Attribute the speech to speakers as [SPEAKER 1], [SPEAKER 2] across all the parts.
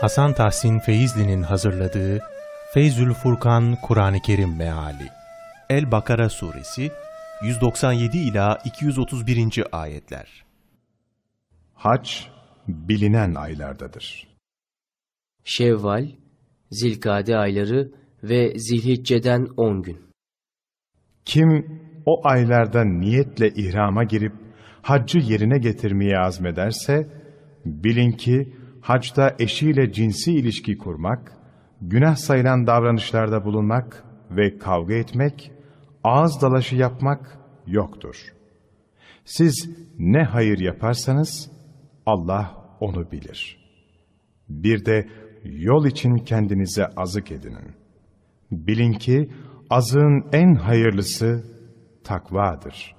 [SPEAKER 1] Hasan Tahsin Feyzli'nin hazırladığı Feyzül Furkan Kur'an-ı Kerim Meali El-Bakara Suresi 197 ila 231. ayetler.
[SPEAKER 2] Hac bilinen aylardadır.
[SPEAKER 3] Şevval, Zilkade ayları ve Zilhicce'den 10 gün.
[SPEAKER 2] Kim o aylarda niyetle ihrama girip haccı yerine getirmeye azmederse, bilin ki hacda eşiyle cinsi ilişki kurmak, günah sayılan davranışlarda bulunmak ve kavga etmek, ağız dalaşı yapmak yoktur. Siz ne hayır yaparsanız Allah onu bilir. Bir de yol için kendinize azık edinin. Bilin ki azığın en hayırlısı takvadır.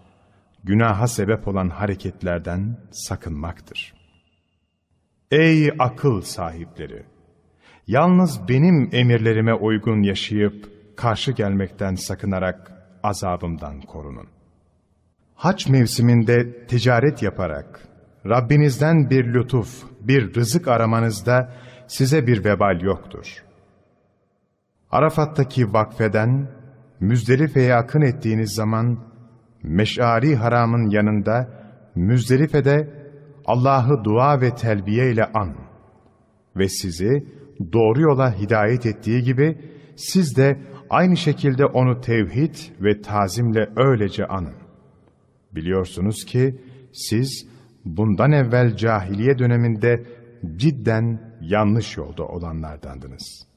[SPEAKER 2] Günaha sebep olan hareketlerden sakınmaktır. Ey akıl sahipleri! Yalnız benim emirlerime uygun yaşayıp karşı gelmekten sakınarak azabımdan korunun. Haç mevsiminde ticaret yaparak Rabbinizden bir lütuf, bir rızık aramanızda size bir vebal yoktur. Arafat'taki vakfeden Müzdelife'ye akın ettiğiniz zaman Meş'ari haramın yanında Müzdelife'de Allah'ı dua ve telbiye ile an ve sizi doğru yola hidayet ettiği gibi siz de aynı şekilde onu tevhid ve tazimle öylece anın. Biliyorsunuz ki siz bundan evvel cahiliye döneminde cidden yanlış yolda olanlardandınız.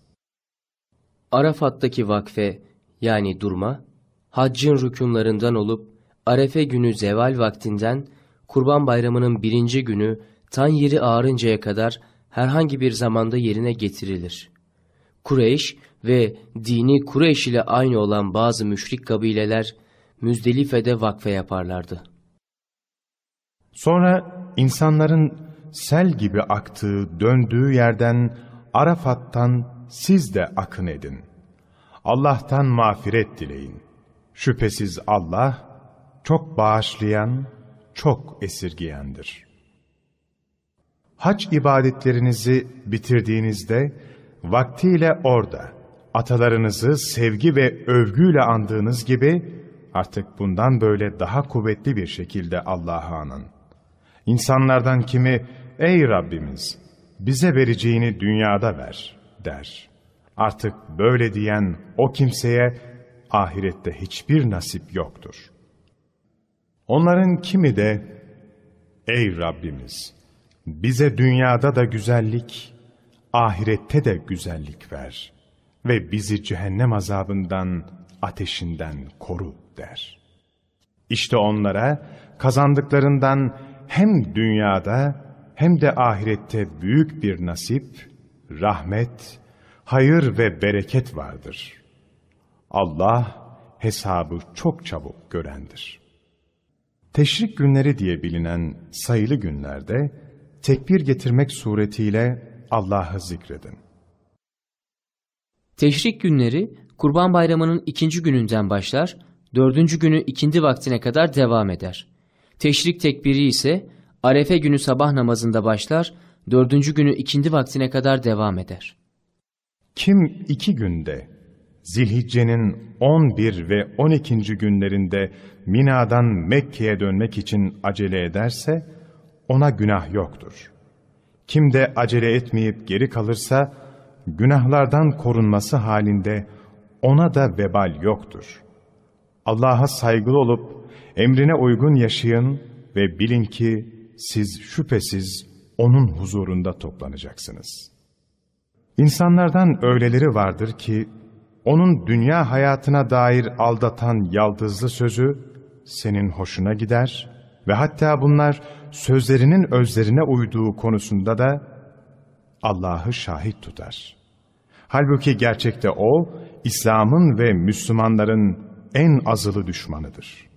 [SPEAKER 3] Arafat'taki vakfe yani durma, haccın rükunlarından olup Arefe günü zeval vaktinden Kurban Bayramı'nın birinci günü tan yeri ağarıncaya kadar herhangi bir zamanda yerine getirilir. Kureyş ve dini Kureyş ile aynı olan bazı müşrik kabileler Müzdelife'de vakfe yaparlardı.
[SPEAKER 2] Sonra insanların sel gibi aktığı, döndüğü yerden Arafat'tan siz de akın edin. Allah'tan mağfiret dileyin. Şüphesiz Allah çok bağışlayan, çok esirgiyendir. Hac ibadetlerinizi bitirdiğinizde vaktiyle orada atalarınızı sevgi ve övgüyle andığınız gibi artık bundan böyle daha kuvvetli bir şekilde Allah'a anın. İnsanlardan kimi ey Rabbimiz bize vereceğini dünyada ver der. Artık böyle diyen o kimseye ahirette hiçbir nasip yoktur. Onların kimi de ey Rabbimiz bize dünyada da güzellik, ahirette de güzellik ver ve bizi cehennem azabından, ateşinden koru der. İşte onlara kazandıklarından hem dünyada hem de ahirette büyük bir nasip, rahmet, hayır ve bereket vardır. Allah hesabı çok çabuk görendir. Teşrik günleri diye bilinen sayılı günlerde tekbir getirmek suretiyle Allah'ı zikredin.
[SPEAKER 3] Teşrik günleri Kurban Bayramı'nın ikinci gününden başlar, dördüncü günü ikindi vaktine kadar devam eder. Teşrik tekbiri ise Arefe günü sabah namazında başlar, dördüncü günü ikindi vaktine kadar devam eder.
[SPEAKER 2] Kim iki günde, Zilhicce'nin 11 ve 12. günlerinde Mina'dan Mekke'ye dönmek için acele ederse, ona günah yoktur. Kim de acele etmeyip geri kalırsa, günahlardan korunması halinde ona da vebal yoktur. Allah'a saygılı olup emrine uygun yaşayın ve bilin ki siz şüphesiz O'nun huzurunda toplanacaksınız. İnsanlardan öyleleri vardır ki, O'nun dünya hayatına dair aldatan yaldızlı sözü senin hoşuna gider ve hatta bunlar sözlerinin özlerine uyduğu konusunda da Allah'ı şahit tutar. Halbuki gerçekte O, İslam'ın ve Müslümanların en azılı düşmanıdır.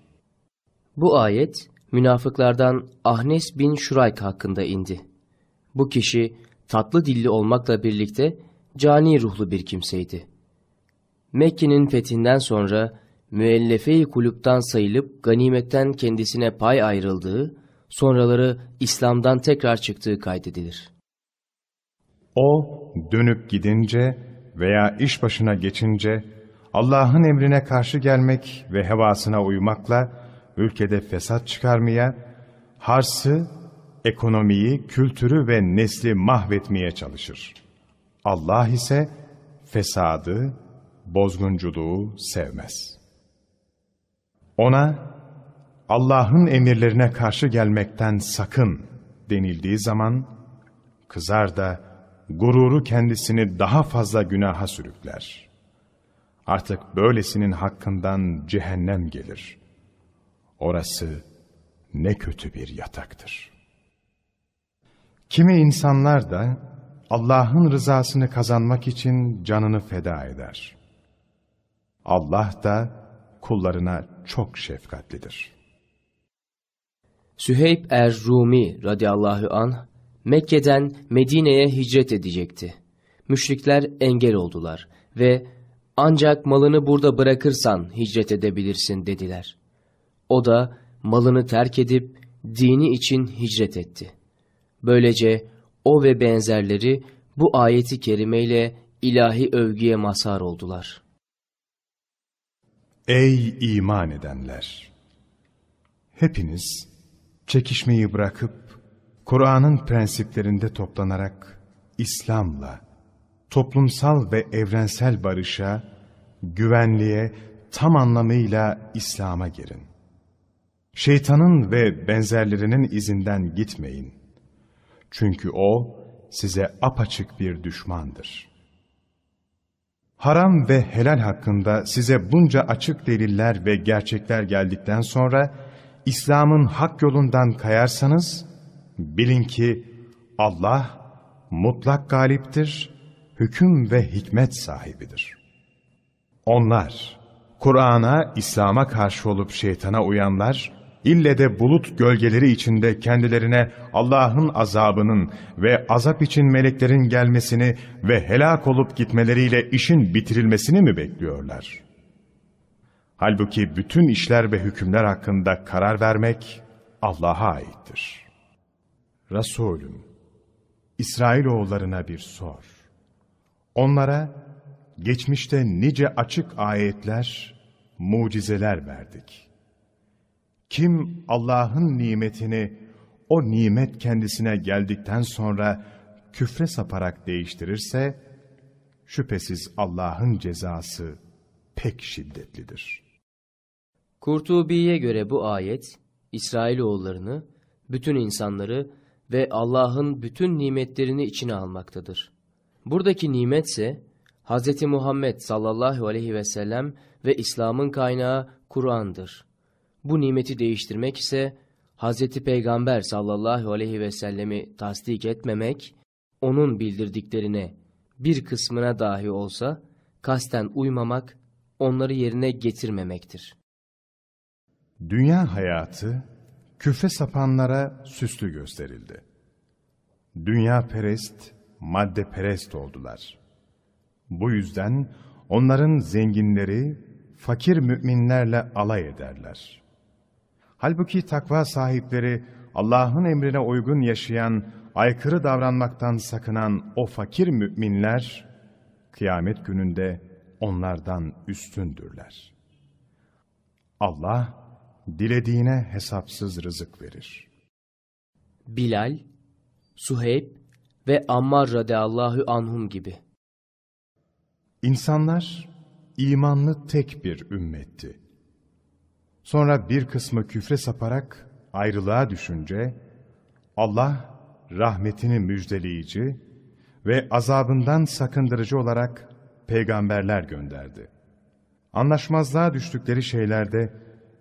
[SPEAKER 3] Bu ayet, münafıklardan Ahnes bin Şurayk hakkında indi. Bu kişi tatlı dilli olmakla birlikte cani ruhlu bir kimseydi. Mekke'nin fethinden sonra müellefe-i kulüpten sayılıp ganimetten kendisine pay ayrıldığı, sonraları İslam'dan tekrar çıktığı kaydedilir.
[SPEAKER 2] O dönüp gidince veya iş başına geçince Allah'ın emrine karşı gelmek ve hevasına uymakla ülkede fesat çıkarmaya, harsı, ekonomiyi, kültürü ve nesli mahvetmeye çalışır. Allah ise fesadı, bozgunculuğu sevmez. Ona Allah'ın emirlerine karşı gelmekten sakın denildiği zaman kızar da gururu kendisini daha fazla günaha sürükler. Artık böylesinin hakkından cehennem gelir. Orası ne kötü bir yataktır. Kimi insanlar da Allah'ın rızasını kazanmak için canını feda eder. Allah da kullarına çok şefkatlidir.
[SPEAKER 3] Süheyb er-Rumi radıyallahu anh Mekke'den Medine'ye hicret edecekti. Müşrikler engel oldular ve ancak malını burada bırakırsan hicret edebilirsin dediler. O da malını terk edip dini için hicret etti. Böylece o ve benzerleri bu ayeti kerimeyle ilahi övgüye mazhar oldular.
[SPEAKER 2] Ey iman edenler! Hepiniz çekişmeyi bırakıp Kur'an'ın prensiplerinde toplanarak İslam'la, toplumsal ve evrensel barışa, güvenliğe tam anlamıyla İslam'a girin. Şeytanın ve benzerlerinin izinden gitmeyin. Çünkü o size apaçık bir düşmandır. Haram ve helal hakkında size bunca açık deliller ve gerçekler geldikten sonra İslam'ın hak yolundan kayarsanız bilin ki Allah mutlak galiptir, hüküm ve hikmet sahibidir. Onlar, Kur'an'a, İslam'a karşı olup şeytana uyanlar, ille de bulut gölgeleri içinde kendilerine Allah'ın azabının ve azap için meleklerin gelmesini ve helak olup gitmeleriyle işin bitirilmesini mi bekliyorlar? Halbuki bütün işler ve hükümler hakkında karar vermek Allah'a aittir. Resulüm, İsrailoğullarına bir sor. Onlara geçmişte nice açık ayetler, mucizeler verdik. Kim Allah'ın nimetini o nimet kendisine geldikten sonra küfre saparak değiştirirse, şüphesiz Allah'ın cezası pek şiddetlidir.
[SPEAKER 3] Kurtubi'ye göre bu ayet, İsrailoğullarını, bütün insanları ve Allah'ın bütün nimetlerini içine almaktadır. Buradaki nimetse, Hz. Muhammed sallallahu aleyhi ve sellem ve İslam'ın kaynağı Kur'an'dır. Bu nimeti değiştirmek ise Hz. Peygamber sallallahu aleyhi ve sellemi tasdik etmemek, onun bildirdiklerine bir kısmına dahi olsa kasten uymamak, onları yerine getirmemektir.
[SPEAKER 2] Dünya hayatı küfre sapanlara süslü gösterildi. Dünya perest, madde perest oldular. Bu yüzden onların zenginleri fakir müminlerle alay ederler. Halbuki takva sahipleri Allah'ın emrine uygun yaşayan, aykırı davranmaktan sakınan o fakir müminler, kıyamet gününde onlardan üstündürler. Allah, dilediğine hesapsız rızık verir.
[SPEAKER 3] Bilal, Suheyb ve Ammar radıyallahu anhum gibi.
[SPEAKER 2] İnsanlar imanlı tek bir ümmetti. Sonra bir kısmı küfre saparak ayrılığa düşünce Allah rahmetini müjdeleyici ve azabından sakındırıcı olarak peygamberler gönderdi. Anlaşmazlığa düştükleri şeylerde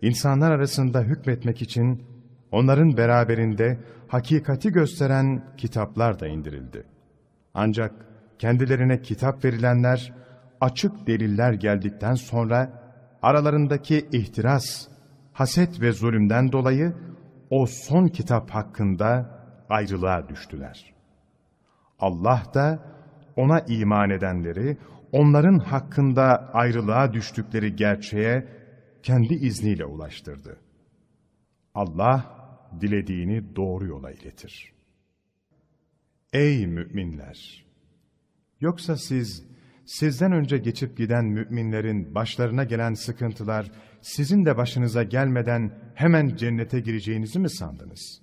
[SPEAKER 2] insanlar arasında hükmetmek için onların beraberinde hakikati gösteren kitaplar da indirildi. Ancak kendilerine kitap verilenler açık deliller geldikten sonra aralarındaki ihtiras, haset ve zulümden dolayı o son kitap hakkında ayrılığa düştüler. Allah da ona iman edenleri, onların hakkında ayrılığa düştükleri gerçeğe kendi izniyle ulaştırdı. Allah dilediğini doğru yola iletir. Ey müminler! Yoksa siz, sizden önce geçip giden müminlerin başlarına gelen sıkıntılar sizin de başınıza gelmeden hemen cennete gireceğinizi mi sandınız?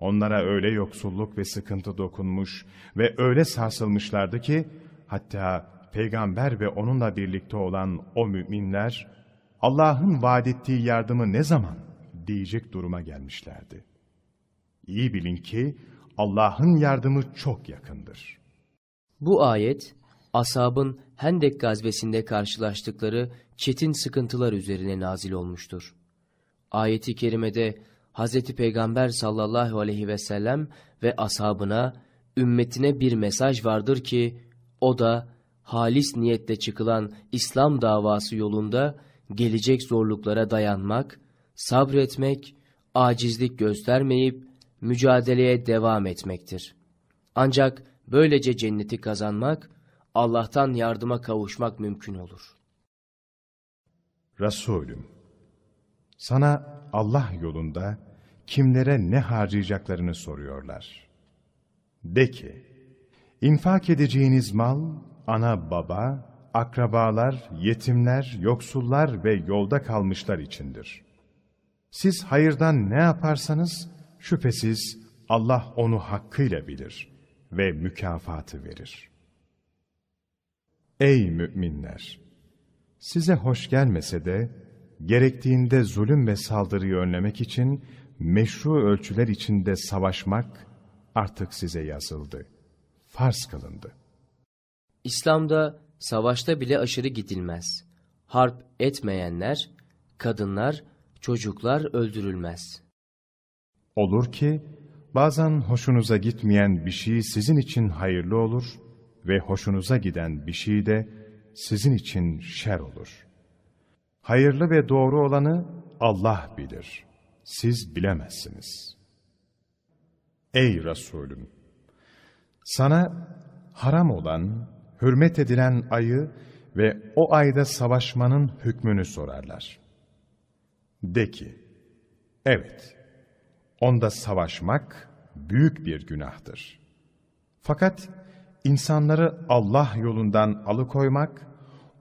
[SPEAKER 2] Onlara öyle yoksulluk ve sıkıntı dokunmuş ve öyle sarsılmışlardı ki, hatta peygamber ve onunla birlikte olan o müminler, Allah'ın vaat ettiği yardımı ne zaman diyecek duruma gelmişlerdi. İyi bilin ki Allah'ın yardımı çok yakındır.
[SPEAKER 3] Bu ayet, ashabın Hendek gazvesinde karşılaştıkları çetin sıkıntılar üzerine nazil olmuştur. Ayeti kerimede Hz. Peygamber sallallahu aleyhi ve sellem ve ashabına, ümmetine bir mesaj vardır ki, o da halis niyetle çıkılan İslam davası yolunda gelecek zorluklara dayanmak, sabretmek, acizlik göstermeyip mücadeleye devam etmektir. Ancak böylece cenneti kazanmak, Allah'tan yardıma kavuşmak mümkün olur.
[SPEAKER 2] Resulüm, sana Allah yolunda kimlere ne harcayacaklarını soruyorlar. De ki, infak edeceğiniz mal, ana baba, akrabalar, yetimler, yoksullar ve yolda kalmışlar içindir. Siz hayırdan ne yaparsanız, şüphesiz Allah onu hakkıyla bilir ve mükafatı verir. Ey müminler! Size hoş gelmese de, gerektiğinde zulüm ve saldırıyı önlemek için meşru ölçüler içinde savaşmak artık size yazıldı, farz kılındı.
[SPEAKER 3] İslam'da savaşta bile aşırı gidilmez. Harp etmeyenler, kadınlar, çocuklar öldürülmez.
[SPEAKER 2] Olur ki, bazen hoşunuza gitmeyen bir şey sizin için hayırlı olur ve hoşunuza giden bir şey de sizin için şer olur. Hayırlı ve doğru olanı Allah bilir. Siz bilemezsiniz. Ey Resulüm! Sana haram olan, hürmet edilen ayı ve o ayda savaşmanın hükmünü sorarlar. De ki, evet, onda savaşmak büyük bir günahtır. Fakat insanları Allah yolundan alıkoymak,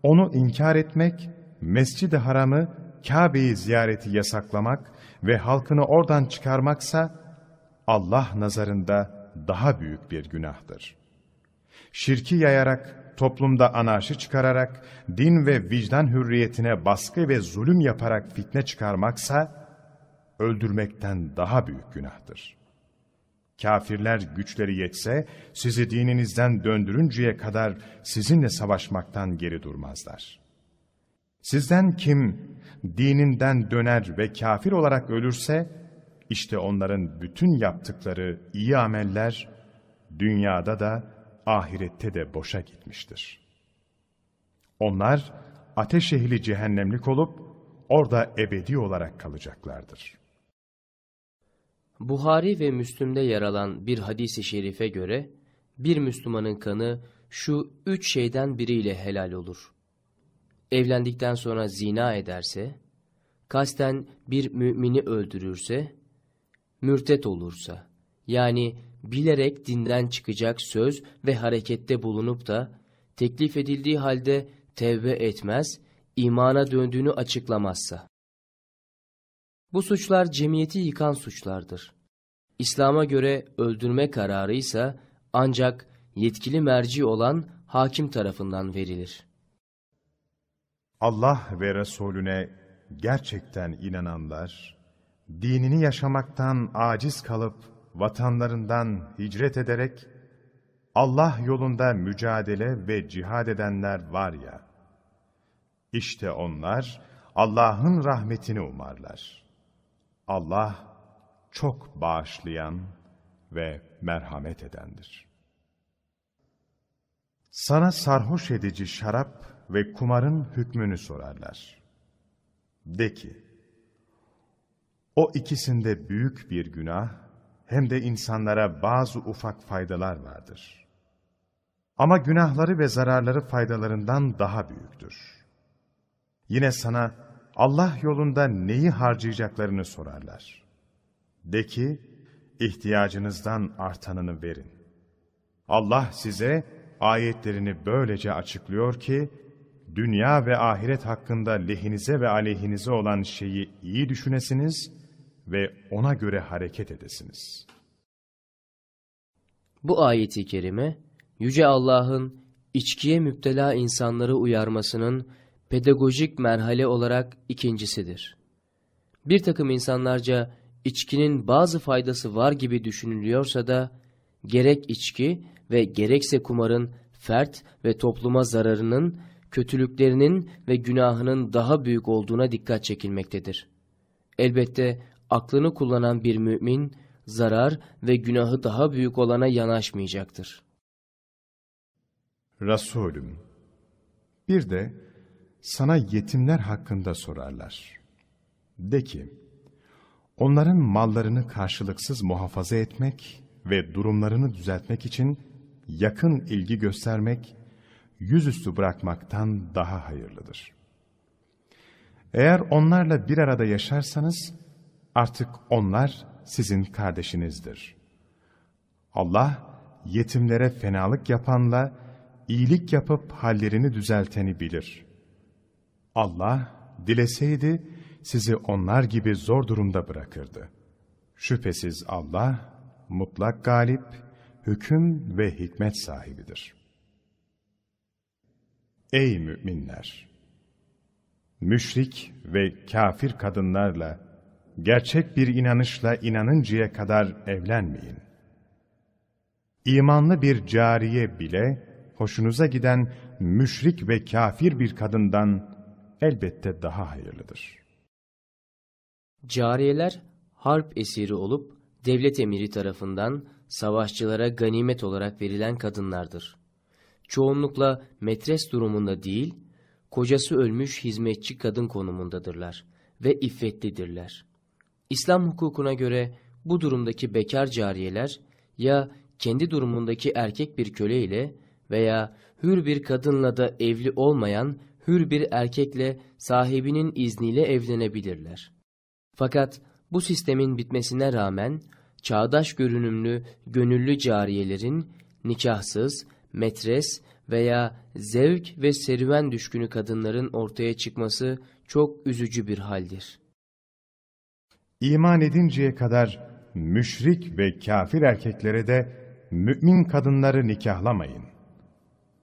[SPEAKER 2] onu inkar etmek, Mescid-i Haram'ı, Kabe'yi ziyareti yasaklamak ve halkını oradan çıkarmaksa, Allah nazarında daha büyük bir günahtır. Şirki yayarak, toplumda anarşi çıkararak, din ve vicdan hürriyetine baskı ve zulüm yaparak fitne çıkarmaksa, öldürmekten daha büyük günahtır. Kafirler güçleri yetse, sizi dininizden döndürünceye kadar sizinle savaşmaktan geri durmazlar. Sizden kim dininden döner ve kafir olarak ölürse, işte onların bütün yaptıkları iyi ameller, dünyada da ahirette de boşa gitmiştir. Onlar ateş ehli cehennemlik olup, orada ebedi olarak kalacaklardır.
[SPEAKER 3] Buhari ve Müslüm'de yer alan bir hadisi şerife göre, bir Müslümanın kanı şu üç şeyden biriyle helal olur. Evlendikten sonra zina ederse, kasten bir mümini öldürürse, mürtet olursa, yani bilerek dinden çıkacak söz ve harekette bulunup da, teklif edildiği halde tevbe etmez, imana döndüğünü açıklamazsa. Bu suçlar cemiyeti yıkan suçlardır. İslam'a göre öldürme kararı ise ancak yetkili merci olan hakim tarafından verilir.
[SPEAKER 2] Allah ve Resulüne gerçekten inananlar, dinini yaşamaktan aciz kalıp vatanlarından hicret ederek, Allah yolunda mücadele ve cihad edenler var ya, işte onlar Allah'ın rahmetini umarlar. Allah çok bağışlayan ve merhamet edendir. Sana sarhoş edici şarap ve kumarın hükmünü sorarlar. De ki, o ikisinde büyük bir günah, hem de insanlara bazı ufak faydalar vardır. Ama günahları ve zararları faydalarından daha büyüktür. Yine sana Allah yolunda neyi harcayacaklarını sorarlar. De ki, ihtiyacınızdan artanını verin. Allah size ayetlerini böylece açıklıyor ki, dünya ve ahiret hakkında lehinize ve aleyhinize olan şeyi iyi düşünesiniz ve ona göre hareket edesiniz.
[SPEAKER 3] Bu ayeti kerime, Yüce Allah'ın içkiye müptela insanları uyarmasının pedagojik merhale olarak ikincisidir. Bir takım insanlarca içkinin bazı faydası var gibi düşünülüyorsa da, gerek içki ve gerekse kumarın fert ve topluma zararının, kötülüklerinin ve günahının daha büyük olduğuna dikkat çekilmektedir. Elbette aklını kullanan bir mümin, zarar ve günahı daha büyük olana yanaşmayacaktır.
[SPEAKER 2] Resulüm, bir de sana yetimler hakkında sorarlar. De ki, onların mallarını karşılıksız muhafaza etmek ve durumlarını düzeltmek için yakın ilgi göstermek, yüzüstü bırakmaktan daha hayırlıdır. Eğer onlarla bir arada yaşarsanız, artık onlar sizin kardeşinizdir. Allah, yetimlere fenalık yapanla, iyilik yapıp hallerini düzelteni bilir. Allah, dileseydi, sizi onlar gibi zor durumda bırakırdı. Şüphesiz Allah, mutlak galip, hüküm ve hikmet sahibidir. Ey müminler! Müşrik ve kafir kadınlarla, gerçek bir inanışla inanıncaya kadar evlenmeyin. İmanlı bir cariye bile, hoşunuza giden müşrik ve kafir bir kadından elbette daha hayırlıdır.
[SPEAKER 3] Cariyeler, harp esiri olup, devlet emiri tarafından savaşçılara ganimet olarak verilen kadınlardır. Çoğunlukla metres durumunda değil, kocası ölmüş hizmetçi kadın konumundadırlar ve iffetlidirler. İslam hukukuna göre bu durumdaki bekar cariyeler ya kendi durumundaki erkek bir köle ile veya hür bir kadınla da evli olmayan hür bir erkekle sahibinin izniyle evlenebilirler. Fakat bu sistemin bitmesine rağmen çağdaş görünümlü gönüllü cariyelerin nikahsız, metres veya zevk ve serüven düşkünü kadınların ortaya çıkması çok üzücü bir haldir.
[SPEAKER 2] İman edinceye kadar müşrik ve kafir erkeklere de mümin kadınları nikahlamayın.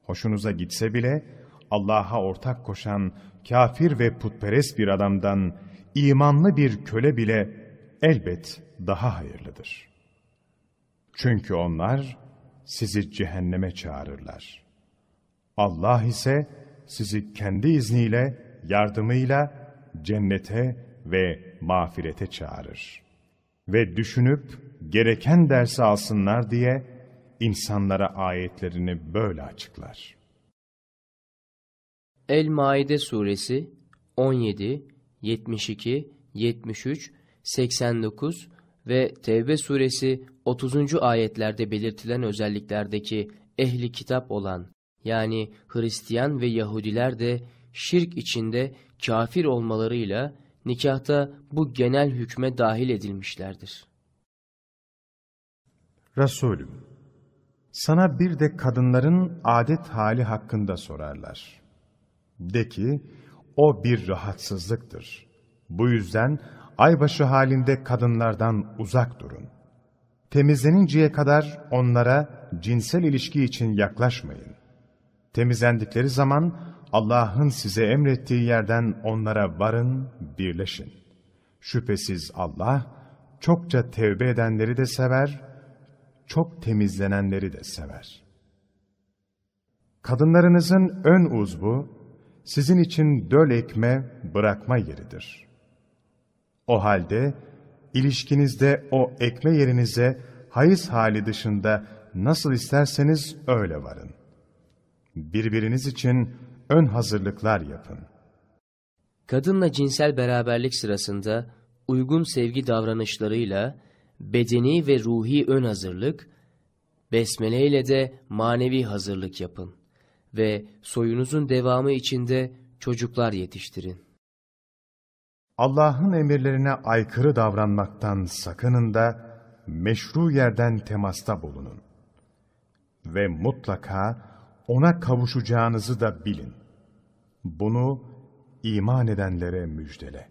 [SPEAKER 2] Hoşunuza gitse bile Allah'a ortak koşan kafir ve putperest bir adamdan imanlı bir köle bile elbet daha hayırlıdır. Çünkü onlar sizi cehenneme çağırırlar. Allah ise sizi kendi izniyle, yardımıyla cennete ve mağfirete çağırır. Ve düşünüp gereken dersi alsınlar diye insanlara ayetlerini böyle açıklar.
[SPEAKER 3] El-Maide suresi 17, 72, 73, 89 ve Tevbe suresi 30. ayetlerde belirtilen özelliklerdeki ehli kitap olan yani Hristiyan ve Yahudiler de şirk içinde kafir olmalarıyla nikahta bu genel hükme dahil edilmişlerdir.
[SPEAKER 2] Resulüm, sana bir de kadınların adet hali hakkında sorarlar. De ki, o bir rahatsızlıktır. Bu yüzden aybaşı halinde kadınlardan uzak durun. Temizleninceye kadar onlara cinsel ilişki için yaklaşmayın. Temizlendikleri zaman Allah'ın size emrettiği yerden onlara varın, birleşin. Şüphesiz Allah çokça tevbe edenleri de sever, çok temizlenenleri de sever. Kadınlarınızın ön uzvu, sizin için döl ekme, bırakma yeridir. O halde, ilişkinizde o ekme yerinize hayız hali dışında nasıl isterseniz öyle varın. Birbiriniz için ön hazırlıklar yapın.
[SPEAKER 3] Kadınla cinsel beraberlik sırasında uygun sevgi davranışlarıyla bedeni ve ruhi ön hazırlık, besmele ile de manevi hazırlık yapın ve soyunuzun devamı içinde çocuklar yetiştirin.
[SPEAKER 2] Allah'ın emirlerine aykırı davranmaktan sakının da meşru yerden temasta bulunun. Ve mutlaka ona kavuşacağınızı da bilin. Bunu iman edenlere müjdele.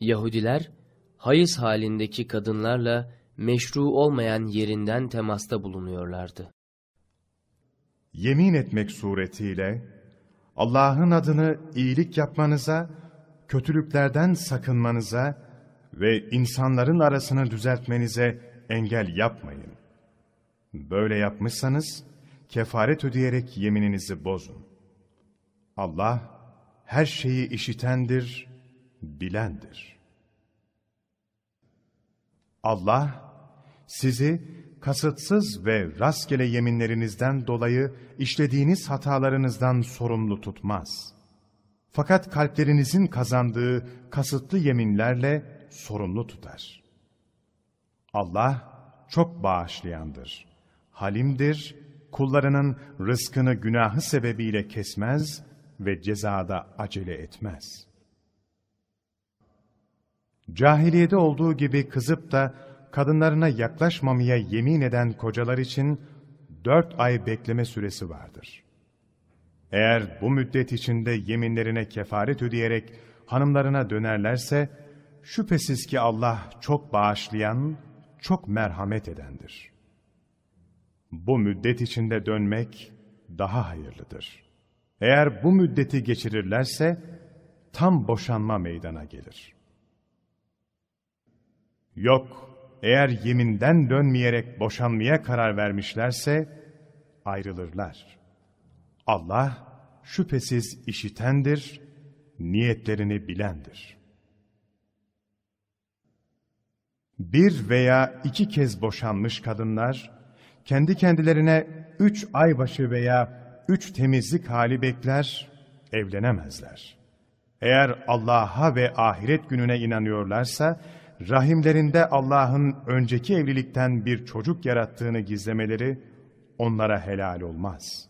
[SPEAKER 3] Yahudiler, hayız halindeki kadınlarla meşru olmayan yerinden temasta bulunuyorlardı.
[SPEAKER 2] Yemin etmek suretiyle Allah'ın adını iyilik yapmanıza, kötülüklerden sakınmanıza ve insanların arasını düzeltmenize engel yapmayın. Böyle yapmışsanız kefaret ödeyerek yemininizi bozun. Allah her şeyi işitendir, bilendir. Allah sizi kasıtsız ve rastgele yeminlerinizden dolayı işlediğiniz hatalarınızdan sorumlu tutmaz. Fakat kalplerinizin kazandığı kasıtlı yeminlerle sorumlu tutar. Allah çok bağışlayandır, halimdir, kullarının rızkını günahı sebebiyle kesmez ve cezada acele etmez. Cahiliyede olduğu gibi kızıp da kadınlarına yaklaşmamaya yemin eden kocalar için dört ay bekleme süresi vardır. Eğer bu müddet içinde yeminlerine kefaret ödeyerek hanımlarına dönerlerse, şüphesiz ki Allah çok bağışlayan, çok merhamet edendir. Bu müddet içinde dönmek daha hayırlıdır. Eğer bu müddeti geçirirlerse, tam boşanma meydana gelir. Yok, eğer yeminden dönmeyerek boşanmaya karar vermişlerse ayrılırlar. Allah şüphesiz işitendir, niyetlerini bilendir. Bir veya iki kez boşanmış kadınlar, kendi kendilerine üç aybaşı veya üç temizlik hali bekler, evlenemezler. Eğer Allah'a ve ahiret gününe inanıyorlarsa, rahimlerinde Allah'ın önceki evlilikten bir çocuk yarattığını gizlemeleri onlara helal olmaz.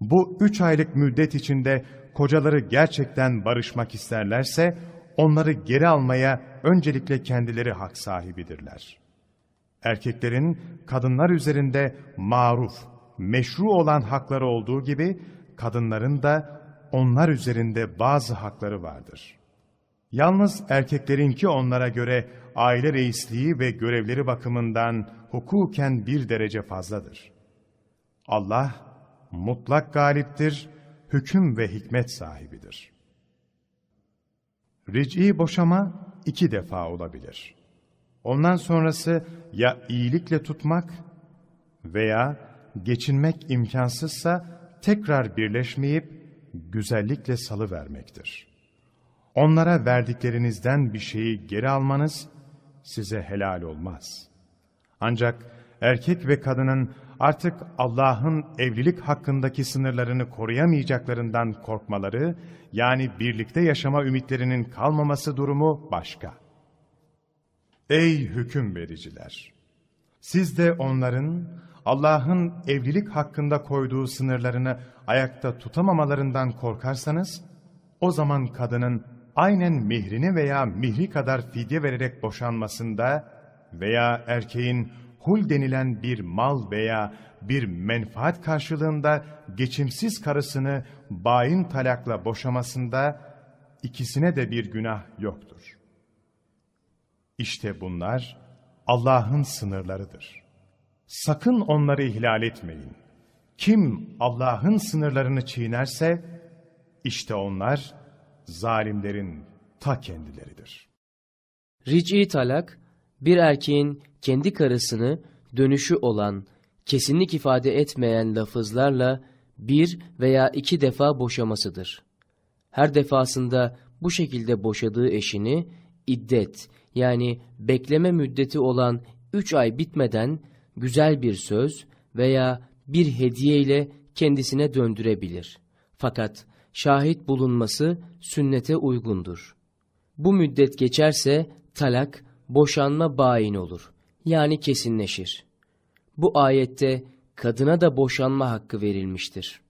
[SPEAKER 2] Bu üç aylık müddet içinde kocaları gerçekten barışmak isterlerse onları geri almaya öncelikle kendileri hak sahibidirler. Erkeklerin kadınlar üzerinde maruf, meşru olan hakları olduğu gibi kadınların da onlar üzerinde bazı hakları vardır. Yalnız erkeklerinki onlara göre aile reisliği ve görevleri bakımından hukuken bir derece fazladır. Allah mutlak galiptir, hüküm ve hikmet sahibidir. Ric'i boşama iki defa olabilir. Ondan sonrası ya iyilikle tutmak veya geçinmek imkansızsa tekrar birleşmeyip güzellikle salı vermektir. Onlara verdiklerinizden bir şeyi geri almanız size helal olmaz. Ancak erkek ve kadının artık Allah'ın evlilik hakkındaki sınırlarını koruyamayacaklarından korkmaları, yani birlikte yaşama ümitlerinin kalmaması durumu başka. Ey hüküm vericiler! Siz de onların Allah'ın evlilik hakkında koyduğu sınırlarını ayakta tutamamalarından korkarsanız, o zaman kadının aynen mihrini veya mihri kadar fidye vererek boşanmasında veya erkeğin hul denilen bir mal veya bir menfaat karşılığında geçimsiz karısını bain talakla boşamasında ikisine de bir günah yoktur. İşte bunlar Allah'ın sınırlarıdır. Sakın onları ihlal etmeyin. Kim Allah'ın sınırlarını çiğnerse, işte onlar zalimlerin ta kendileridir.
[SPEAKER 3] Ric'i talak, bir erkeğin kendi karısını dönüşü olan, kesinlik ifade etmeyen lafızlarla bir veya iki defa boşamasıdır. Her defasında bu şekilde boşadığı eşini iddet yani bekleme müddeti olan üç ay bitmeden güzel bir söz veya bir hediye ile kendisine döndürebilir. Fakat şahit bulunması sünnete uygundur. Bu müddet geçerse talak boşanma bayin olur. Yani kesinleşir. Bu ayette kadına da boşanma hakkı verilmiştir.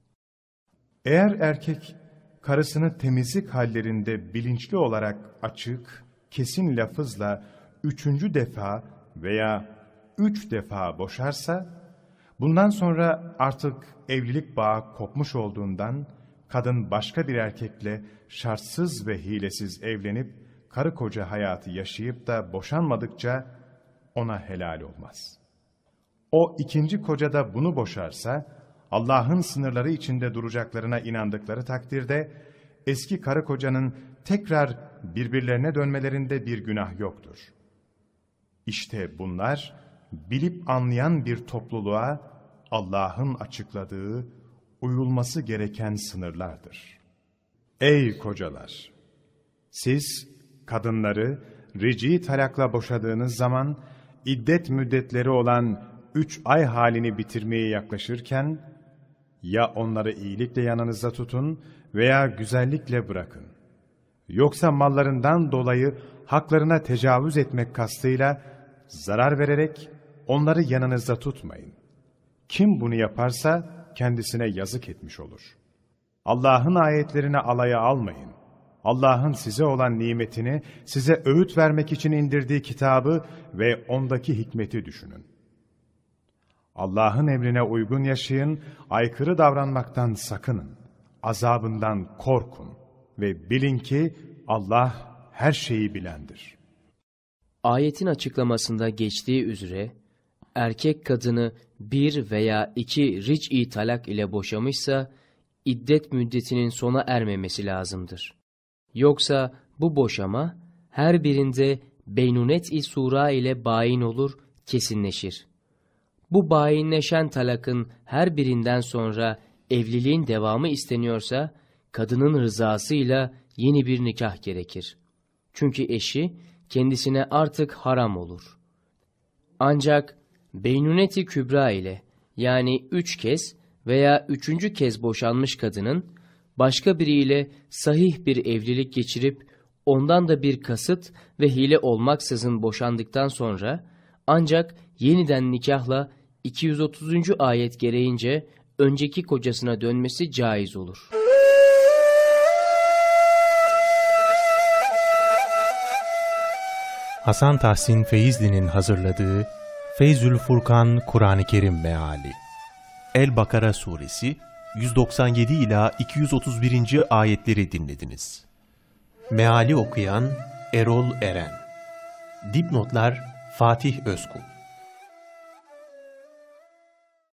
[SPEAKER 2] Eğer erkek karısını temizlik hallerinde bilinçli olarak açık, kesin lafızla üçüncü defa veya üç defa boşarsa, Bundan sonra artık evlilik bağı kopmuş olduğundan kadın başka bir erkekle şartsız ve hilesiz evlenip karı koca hayatı yaşayıp da boşanmadıkça ona helal olmaz. O ikinci koca da bunu boşarsa Allah'ın sınırları içinde duracaklarına inandıkları takdirde eski karı kocanın tekrar birbirlerine dönmelerinde bir günah yoktur. İşte bunlar bilip anlayan bir topluluğa Allah'ın açıkladığı uyulması gereken sınırlardır. Ey kocalar! Siz kadınları rici talakla boşadığınız zaman iddet müddetleri olan üç ay halini bitirmeye yaklaşırken ya onları iyilikle yanınızda tutun veya güzellikle bırakın. Yoksa mallarından dolayı haklarına tecavüz etmek kastıyla zarar vererek onları yanınızda tutmayın. Kim bunu yaparsa kendisine yazık etmiş olur. Allah'ın ayetlerini alaya almayın. Allah'ın size olan nimetini, size öğüt vermek için indirdiği kitabı ve ondaki hikmeti düşünün. Allah'ın emrine uygun yaşayın, aykırı davranmaktan sakının. Azabından korkun ve bilin ki Allah her şeyi bilendir.
[SPEAKER 3] Ayetin açıklamasında geçtiği üzere, erkek kadını bir veya iki ric'i talak ile boşamışsa, iddet müddetinin sona ermemesi lazımdır. Yoksa bu boşama, her birinde beynunet-i sura ile bayin olur, kesinleşir. Bu bayinleşen talakın her birinden sonra evliliğin devamı isteniyorsa, kadının rızasıyla yeni bir nikah gerekir. Çünkü eşi kendisine artık haram olur. Ancak Beynuneti Kübra ile yani üç kez veya üçüncü kez boşanmış kadının başka biriyle sahih bir evlilik geçirip ondan da bir kasıt ve hile olmaksızın boşandıktan sonra ancak yeniden nikahla 230. ayet gereğince önceki kocasına dönmesi caiz olur.
[SPEAKER 1] Hasan Tahsin Feyzli'nin hazırladığı Feyzül Furkan Kur'an-ı Kerim Meali El-Bakara Suresi 197 ila 231. ayetleri dinlediniz. Meali okuyan Erol Eren Dipnotlar Fatih Özkul